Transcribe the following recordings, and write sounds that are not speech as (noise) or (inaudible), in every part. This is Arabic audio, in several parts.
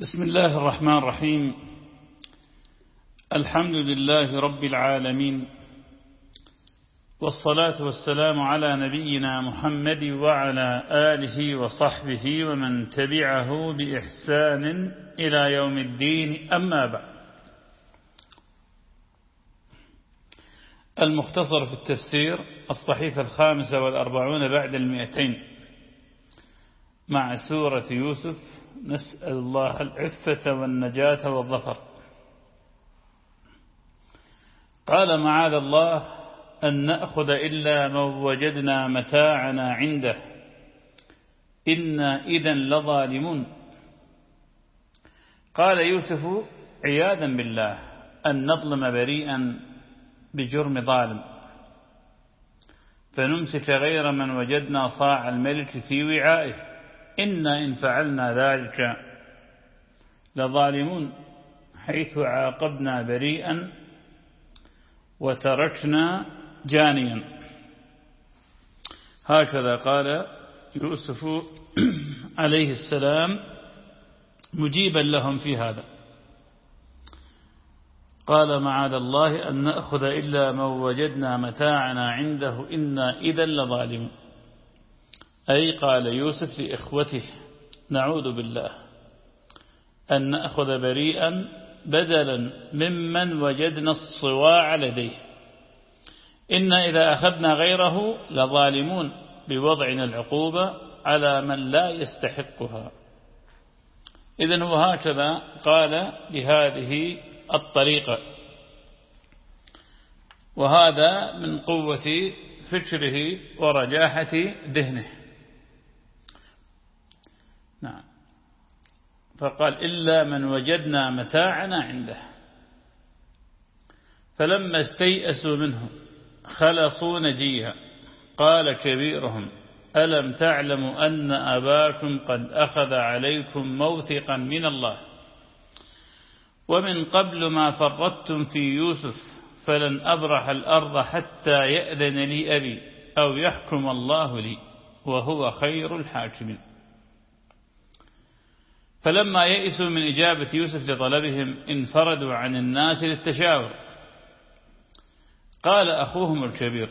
بسم الله الرحمن الرحيم. الحمد لله رب العالمين. والصلاة والسلام على نبينا محمد وعلى آله وصحبه ومن تبعه بإحسان إلى يوم الدين. أما بعد. المختصر في التفسير الصحيفة الخامسة والأربعون بعد المئتين مع سورة يوسف نسأل الله العفة والنجاة والظفر. قال معاذ الله أن نأخذ إلا من وجدنا متاعنا عنده. إنا إذا لظالمون. قال يوسف عياذا بالله أن نظلم بريئا بجرم ظالم. فنمسك غير من وجدنا صاع الملك في وعائه. إنا إن فعلنا ذلك لظالمون حيث عاقبنا بريئا وتركنا جانيا. هكذا قال يوسف (clears throat) عليه السلام مجيبا لهم في هذا. قال معاذ الله أن نأخذ إلا من وجدنا متاعنا عنده إنا إذا لظالمون. أي قال يوسف لإخوته نعوذ بالله أن نأخذ بريئا بدلا ممن وجدنا الصواع لديه. إنا إذا أخذنا غيره لظالمون بوضعنا العقوبة على من لا يستحقها. إذن هو هكذا قال بهذه الطريقة. وهذا من قوة فكره ورجاحة ذهنه. نعم. فقال إلا من وجدنا متاعنا عنده. فلما استيأسوا منه خلصوا نجيها. قال كبيرهم ألم تعلموا أن أباكم قد أخذ عليكم موثقا من الله؟ ومن قبل ما فرطتم في يوسف فلن أبرح الأرض حتى يأذن لي أبي أو يحكم الله لي وهو خير الحاكمين. فلما يئسوا من إجابة يوسف لطلبهم انفردوا عن الناس للتشاور. قال أخوهم الكبير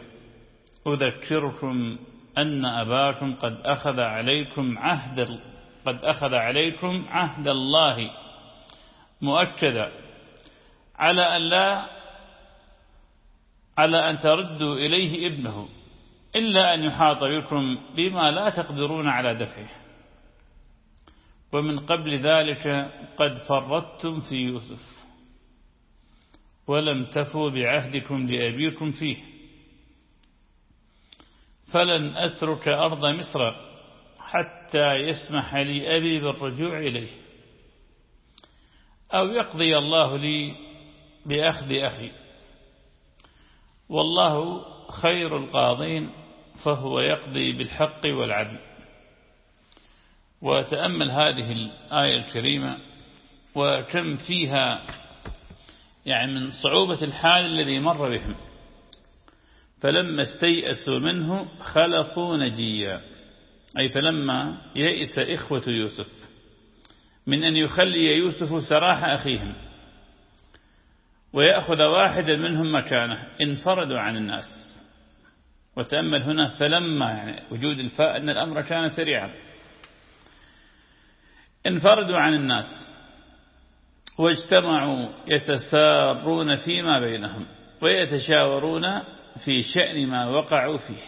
أذكركم أن أباكم قد أخذ عليكم عهد قد أخذ عليكم عهد الله مؤكدا. على أن لا على أن تردوا إليه ابنه إلا أن يحاط بكم بما لا تقدرون على دفعه. ومن قبل ذلك قد فرطتم في يوسف ولم تفوا بعهدكم لأبيكم فيه. فلن أترك أرض مصر حتى يسمح لي أبي بالرجوع إليه. أو يقضي الله لي بأخذ أخي. والله خير القاضين فهو يقضي بالحق والعدل. وتأمل هذه الآية الكريمة وكم فيها يعني من صعوبة الحال الذي مر بهم. فلما استيأسوا منه خلصوا نجيا. أي فلما يئس إخوة يوسف. من أن يخلي يوسف سراح أخيهم. ويأخذ واحدا منهم مكانه. انفردوا عن الناس. وتأمل هنا فلما يعني وجود الفاء أن الأمر كان سريعا. انفردوا عن الناس واجتمعوا يتسارون فيما بينهم ويتشاورون في شأن ما وقعوا فيه.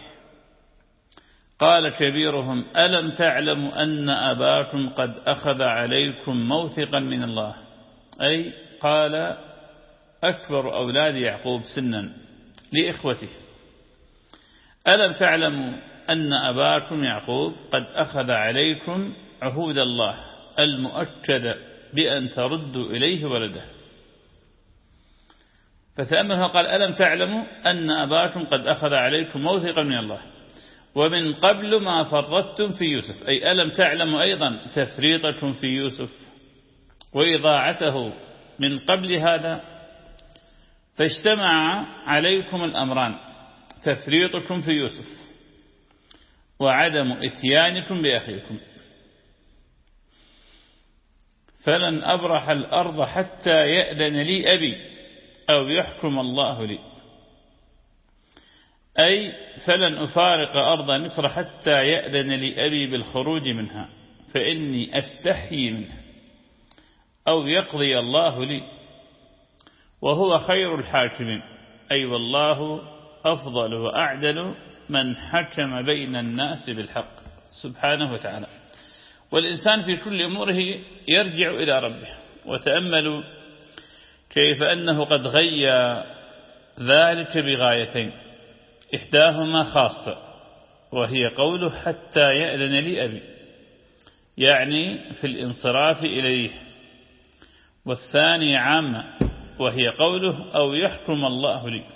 قال كبيرهم ألم تعلموا أن أباكم قد أخذ عليكم موثقا من الله؟ أي قال أكبر أولاد يعقوب سنا لإخوته. ألم تعلموا أن أباكم يعقوب قد أخذ عليكم عهود الله؟ المؤكد بأن تردوا إليه ولده. فتأمل قال ألم تعلموا أن أباكم قد أخذ عليكم موثقا من الله ومن قبل ما فرطتم في يوسف. أي ألم تعلموا أيضا تفريطكم في يوسف وإضاعته من قبل هذا؟ فاجتمع عليكم الأمران تفريطكم في يوسف وعدم إتيانكم بأخيكم. فلن أبرح الأرض حتى يأذن لي أبي أو يحكم الله لي. أي فلن أفارق أرض مصر حتى يأذن لي أبي بالخروج منها فإني أستحيي منه أو يقضي الله لي. وهو خير الحاكمين أي والله أفضل وأعدل من حكم بين الناس بالحق سبحانه وتعالى. والإنسان في كل أموره يرجع إلى ربه. وتأملوا كيف أنه قد غي ذلك بغايتين. إحداهما خاصة وهي قوله حتى يأذن لي أبي. يعني في الانصراف إليه. والثاني عامة وهي قوله أو يحكم الله لي.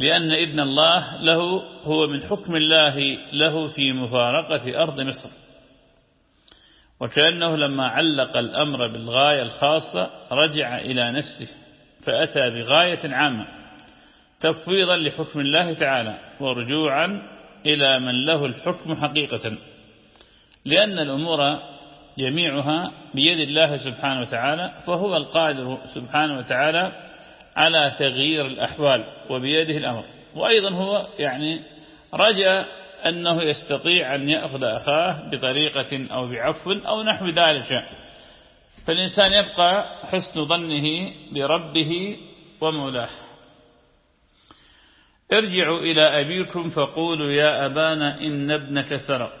لأن إذن الله له هو من حكم الله له في مفارقة أرض مصر. وكأنه لما علق الأمر بالغاية الخاصة رجع إلى نفسه فأتى بغاية عامة تفويضا لحكم الله تعالى ورجوعا إلى من له الحكم حقيقة. لأن الأمور جميعها بيد الله سبحانه وتعالى فهو القادر سبحانه وتعالى على تغيير الأحوال وبيده الأمر. وأيضا هو يعني رجع أنه يستطيع أن يأخذ أخاه بطريقة أو بعفو أو نحو ذلك. فالإنسان يبقى حسن ظنه بربه ومولاه. ارجعوا إلى أبيكم فقولوا يا أبانا إن ابنك سرق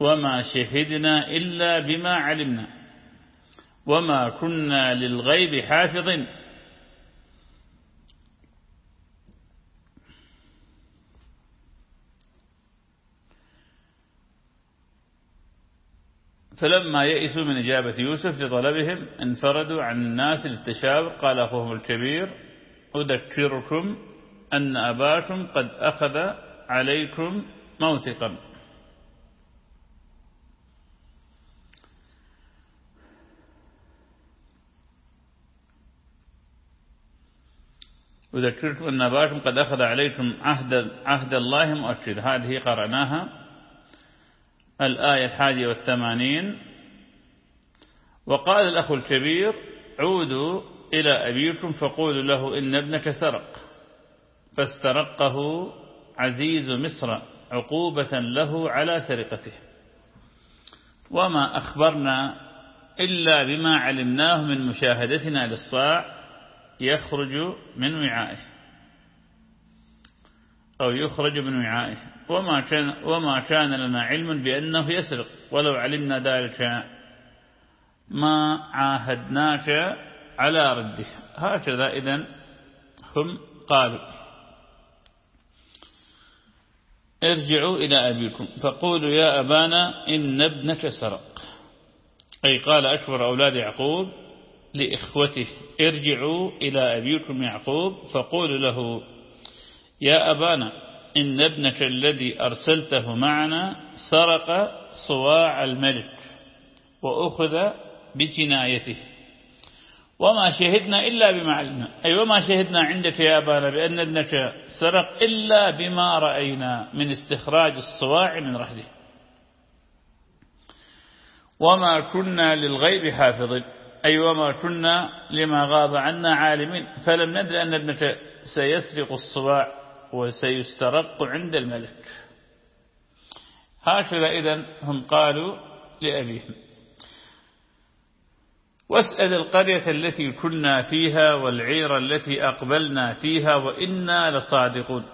وما شهدنا إلا بما علمنا وما كنا للغيب حافظين. فلما يئسوا من إجابة يوسف لطلبهم انفردوا عن الناس للتشاور قال أخوهم الكبير أذكركم أن أباكم قد أخذ عليكم موثقا. أذكركم أن أباكم قد أخذ عليكم عهد, عهد الله مؤكد. هذه قرأناها. الآية الحادية والثمانين وقال الأخ الكبير عودوا إلى أبيكم فقولوا له إن ابنك سرق. فاسترقه عزيز مصر عقوبة له على سرقته. وما أخبرنا إلا بما علمناه من مشاهدتنا للصاع يخرج من وعائه. أو يخرج من وعائه. وما كان, وما كان لنا علم بأنه يسرق ولو علمنا ذلك ما عاهدناك على رده. هكذا إذن هم قالوا. ارجعوا إلى أبيكم. فقولوا يا أبانا إن ابنك سرق. أي قال أكبر أولاد يعقوب لإخوته ارجعوا إلى أبيكم يعقوب. فقولوا له يا أبانا إن ابنك الذي أرسلته معنا سرق صواع الملك وأخذ بجنايته. وما شهدنا إلا بما علمنا. أي وما شهدنا عندك يا أبانا بأن ابنك سرق إلا بما رأينا من استخراج الصواع من رحله. وما كنا للغيب حافظين. أي وما كنا لما غاب عنا عالمين. فلم ندري أن ابنك سيسرق الصواع وسيسترق عند الملك. هكذا إذن هم قالوا لأبيهم. واسأل القرية التي كنا فيها والعير التي أقبلنا فيها وإنا لصادقون.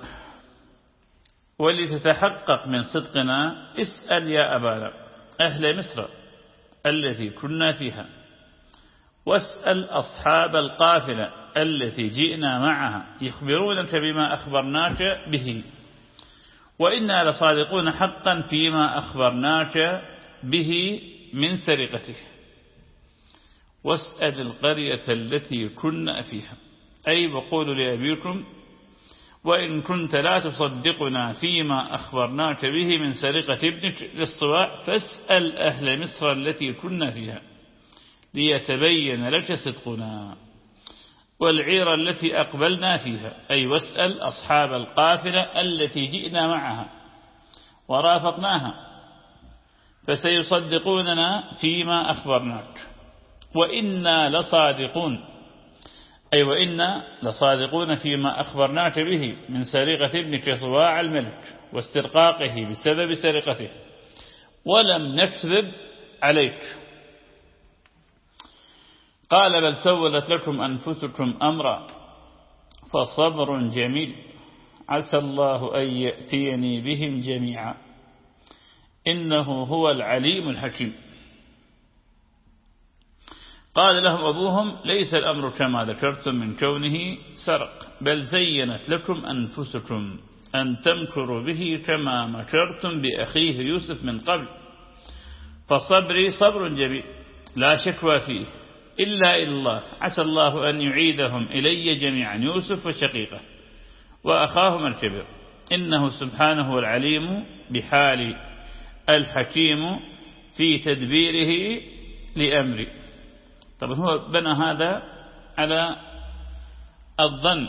ولتتحقق من صدقنا اسأل يا أبانا أهل مصر التي كنا فيها. واسأل أصحاب القافلة التي جئنا معها يخبرونك بما أخبرناك به. وإنا لصادقون حقا فيما أخبرناك به من سرقته واسأل القرية التي كنا فيها. أي وقولوا لأبيكم وإن كنت لا تصدقنا فيما أخبرناك به من سرقة ابنك للصواع فاسأل أهل مصر التي كنا فيها ليتبين لك صدقنا. والعير التي أقبلنا فيها أي واسأل أصحاب القافلة التي جئنا معها ورافقناها فسيصدقوننا فيما أخبرناك. وإنا لصادقون أي وإنا لصادقون فيما أخبرناك به من سرقة ابنك صواع الملك واسترقاقه بسبب سرقته ولم نكذب عليك. قال بل سولت لكم أنفسكم أمرا فصبر جميل. عسى الله أن يأتيني بهم جميعا. إنه هو العليم الحكيم. قال لهم أبوهم ليس الأمر كما ذكرتم من كونه سرق بل زينت لكم أنفسكم أن تمكروا به كما مكرتم بأخيه يوسف من قبل. فصبري صبر جميل لا شكوى فيه. إلا إلا الله. عسى الله أن يعيدهم إلي جميعا يوسف وشقيقه وأخاهما الكبير. إنه سبحانه العليم بحال الحكيم في تدبيره لأمري. طبعا هو بنى هذا على الظن.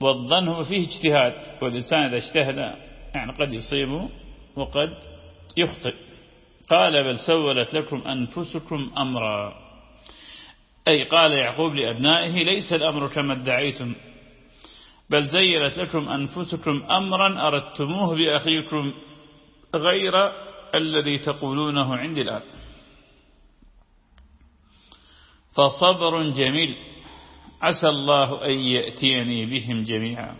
والظن هو فيه اجتهاد والإنسان إذا اجتهد يعني قد يصيب وقد يخطئ. قال بل سولت لكم أنفسكم أمرا. أي قال يعقوب لأبنائه ليس الأمر كما ادعيتم بل زينت لكم أنفسكم أمرا أردتموه بأخيكم غير الذي تقولونه عندي الآن فصبر جميل عسى الله أن يأتيني بهم جميعا.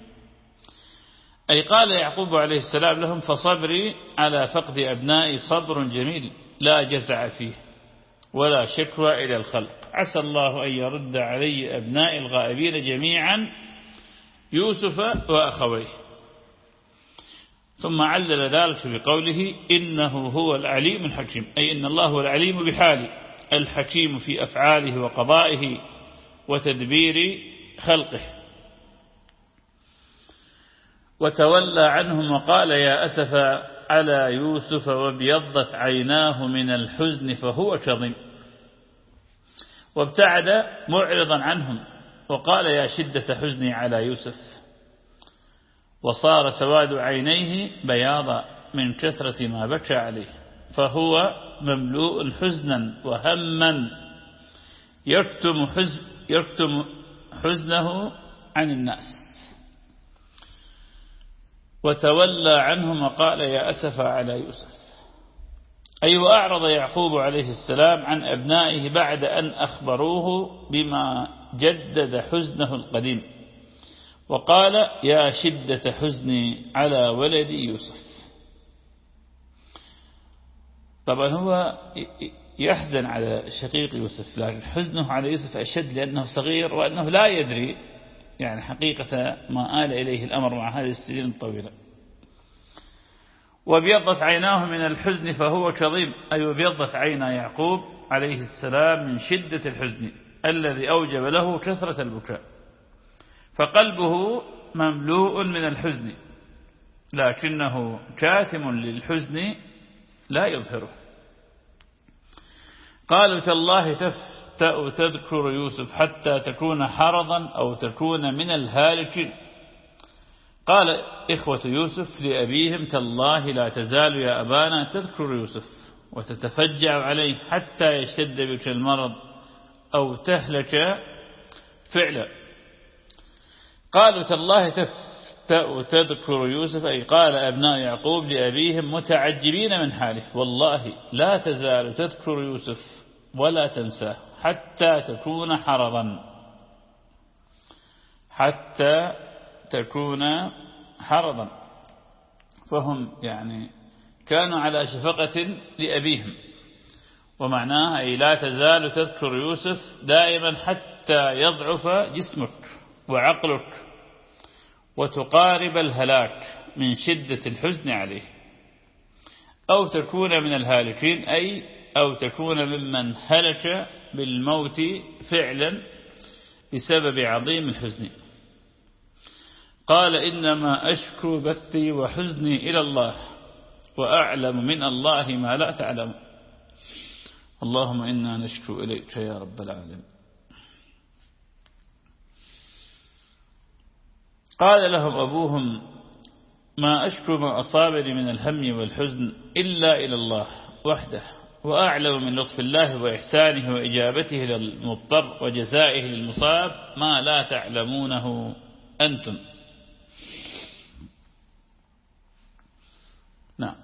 أي قال يعقوب عليه السلام لهم فصبري على فقد أبنائي صبر جميل لا جزع فيه ولا شكوى إلى الخلق. عسى الله أن يرد علي أبنائي الغائبين جميعا يوسف وأخويه. ثم علل ذلك بقوله إنه هو العليم الحكيم. أي إن الله هو العليم بحاله الحكيم في أفعاله وقضائه وتدبير خلقه. وتولى عنهم وقال يا أسف على يوسف وابيضت عيناه من الحزن فهو كظيم. وابتعد معرضا عنهم وقال يا شدة حزني على يوسف. وصار سواد عينيه بياضا من كثرة ما بكى عليه. فهو مملوء حزنا وهما يكتم, حزن يكتم حزنه عن الناس. وتولى عنهم وقال يا أسف على يوسف. أي وأعرض يعقوب عليه السلام عن أبنائه بعد أن أخبروه بما جدد حزنه القديم وقال يا شدة حزني على ولدي يوسف. طبعا هو يحزن على شقيق يوسف لكن حزنه على يوسف أشد لأنه صغير وأنه لا يدري يعني حقيقة ما آل إليه الأمر مع هذه السنين الطويلة. وبيضت عيناه من الحزن فهو كظيم. أي وبيضت عينا يعقوب عليه السلام من شدة الحزن الذي أوجب له كثرة البكاء. فقلبه مملوء من الحزن لكنه كاتم للحزن لا يظهره. قالوا تالله تفتأ تذكر يوسف حتى تكون حرضا أو تكون من الهالكين. قال إخوة يوسف لأبيهم تالله لا تزال يا أبانا تذكر يوسف وتتفجع عليه حتى يشتد بك المرض أو تهلك فعلا. قالوا تالله تفتأ تذكر يوسف. أي قال أبناء يعقوب لأبيهم متعجبين من حاله. والله لا تزال تذكر يوسف. ولا تنساه حتى تكون حرضا. حتى تكون حرضا. فهم يعني كانوا على شفقة لأبيهم. ومعناها أي لا تزال تذكر يوسف دائما حتى يضعف جسمك وعقلك وتقارب الهلاك من شدة الحزن عليه. أو تكون من الهالكين أي أو تكون ممن هلك بالموت فعلا بسبب عظيم الحزن. قال إنما أشكو بثي وحزني إلى الله وأعلم من الله ما لا تعلم. اللهم إنا نشكو إليك يا رب العالمين. قال لهم أبوهم ما أشكو ما أصابني من الهم والحزن إلا إلى الله وحده. وأعلم من لطف الله وإحسانه وإجابته للمضطر وجزائه للمصاب ما لا تعلمونه أنتم. نعم.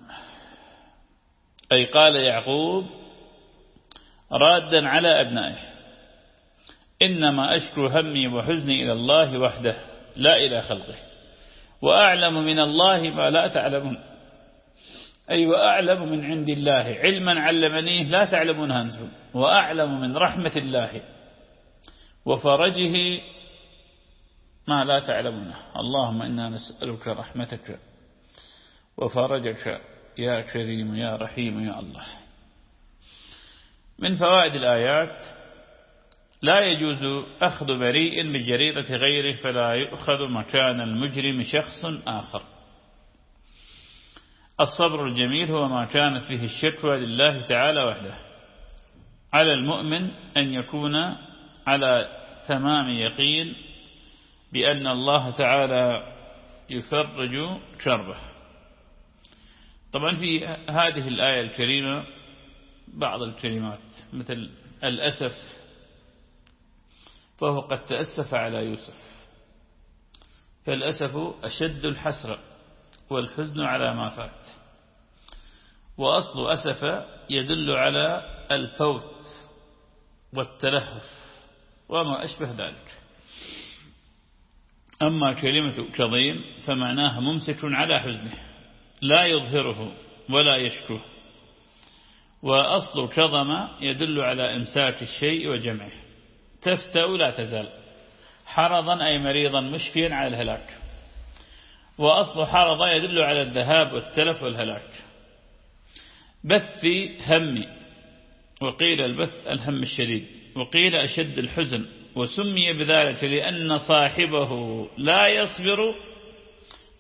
أي قال يعقوب رادا على أبنائه. إنما أشكو همي وحزني إلى الله وحده لا إلى خلقه. وأعلم من الله ما لا تعلمون. أي وأعلم من عند الله. علما علمنيه لا تعلمون أنتم. وأعلم من رحمة الله. وفرجه ما لا تعلمونه. اللهم إنا نسألك رحمتك. وفرجك. يا كريم يا رحيم يا الله. من فوائد الآيات لا يجوز أخذ بريء بجريرة غيره فلا يؤخذ مكان المجرم شخص آخر. الصبر الجميل هو ما كانت فيه الشكوى لله تعالى وحده. على المؤمن أن يكون على تمام يقين بأن الله تعالى يفرج كربه طبعا في هذه الآية الكريمة بعض الكلمات مثل الأسف فهو قد تأسف على يوسف فالأسف أشد الحسرة. والحزن على ما فات. وأصل أسف يدل على الفوت والتلهف وما أشبه ذلك. أما كلمة كظيم فمعناها ممسك على حزنه لا يظهره ولا يشكوه وأصل كظم يدل على إمساك الشيء وجمعه. تفتأ لا تزال حرضا أي مريضا مشفيا على الهلاك. وأصل حرض يدل على الذهاب والتلف والهلاك. بث همي وقيل البث الهم الشديد وقيل أشد الحزن وسمي بذلك لأن صاحبه لا يصبر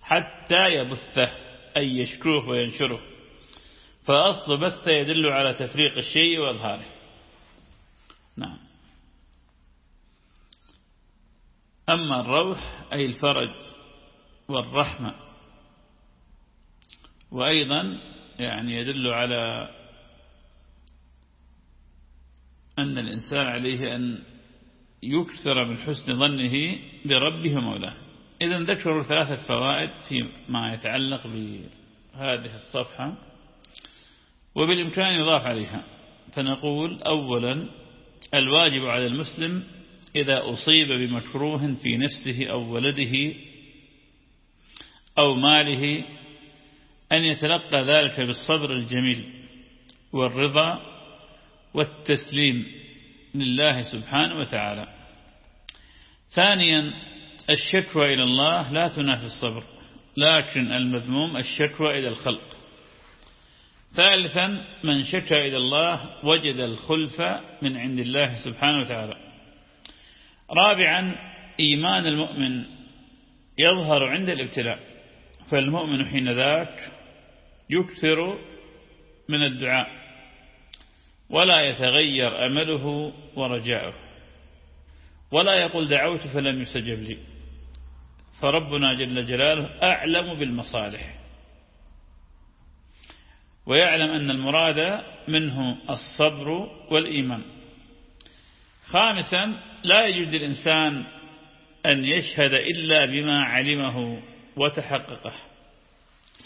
حتى يبثه أي يشكوه وينشره. فأصل بث يدل على تفريق الشيء وإظهاره. نعم. أما الروح أي الفرج والرحمة. وأيضا يعني يدل على أن الإنسان عليه أن يكثر من حسن ظنه بربه مولاه إذا ذكروا ثلاثة فوائد فيما يتعلق بهذه الصفحة وبالإمكان يضاف عليها. فنقول أولا الواجب على المسلم إذا أصيب بمكروه في نفسه أو ولده أو ماله أن يتلقى ذلك بالصبر الجميل والرضا والتسليم لله سبحانه وتعالى. ثانيا الشكوى إلى الله لا تنافي الصبر لكن المذموم الشكوى إلى الخلق. ثالثا من شكى إلى الله وجد الخلف من عند الله سبحانه وتعالى. رابعا إيمان المؤمن يظهر عند الابتلاء. فالمؤمن حين ذاك يكثر من الدعاء ولا يتغير أمله ورجاؤه ولا يقول دعوت فلم يسجب لي فربنا جل جلاله أعلم بالمصالح ويعلم أن المراد منه الصبر والإيمان. خامسا لا يجوز الإنسان أن يشهد إلا بما علمه. وتحققه.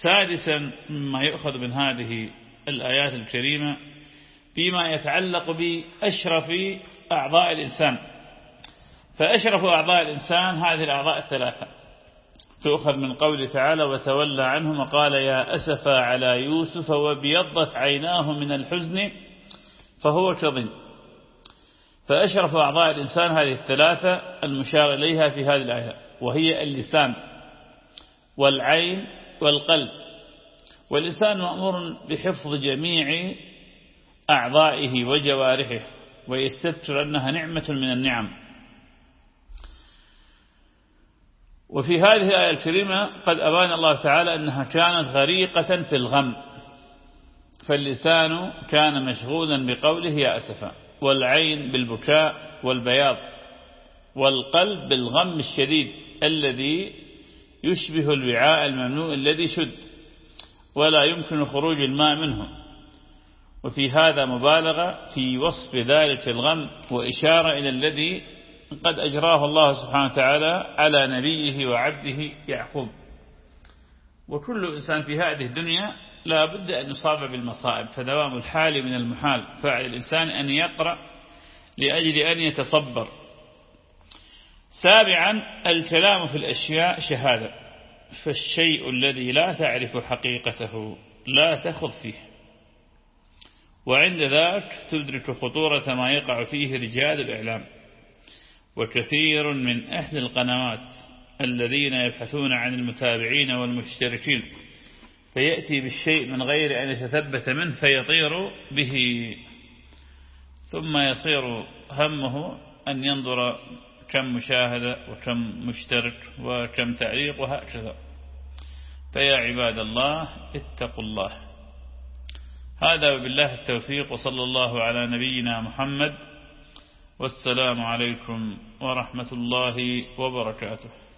سادسا مما يؤخذ من هذه الآيات الكريمة فيما يتعلق بأشرف أعضاء الإنسان. فأشرف أعضاء الإنسان هذه الأعضاء الثلاثة. تؤخذ من قول تعالى وتولى عنهم وقال يا أسفى على يوسف وبيضت عيناه من الحزن فهو كظيم. فأشرف أعضاء الإنسان هذه الثلاثة المشار إليها في هذه الآية وهي اللسان. والعين والقلب. والإنسان مأمور بحفظ جميع أعضائه وجوارحه ويستذكر أنها نعمة من النعم. وفي هذه الآية الكريمة قد أبان الله تعالى أنها كانت غريقة في الغم فاللسان كان مشغولا بقوله يا أسفا والعين بالبكاء والبياض والقلب بالغم الشديد الذي يشبه الوعاء الممنوء الذي شد ولا يمكن خروج الماء منه. وفي هذا مبالغة في وصف ذلك الغم وإشارة إلى الذي قد أجراه الله سبحانه وتعالى على نبيه وعبده يعقوب. وكل إنسان في هذه الدنيا لا بد أن يصاب بالمصائب فدوام الحال من المحال. فعل الإنسان أن يقرأ لأجل أن يتصبر. سابعا الكلام في الأشياء شهادة. فالشيء الذي لا تعرف حقيقته لا تخض فيه. وعند ذاك تدرك خطورة ما يقع فيه رجال الإعلام. وكثير من أهل القنوات الذين يبحثون عن المتابعين والمشتركين فيأتي بالشيء من غير أن يتثبت منه فيطير به. ثم يصير همه أن ينظر كم مشاهدة وكم مشترك وكم تعليق وهكذا. فيا عباد الله اتقوا الله. هذا وبالله التوفيق وصلى الله على نبينا محمد. والسلام عليكم ورحمة الله وبركاته.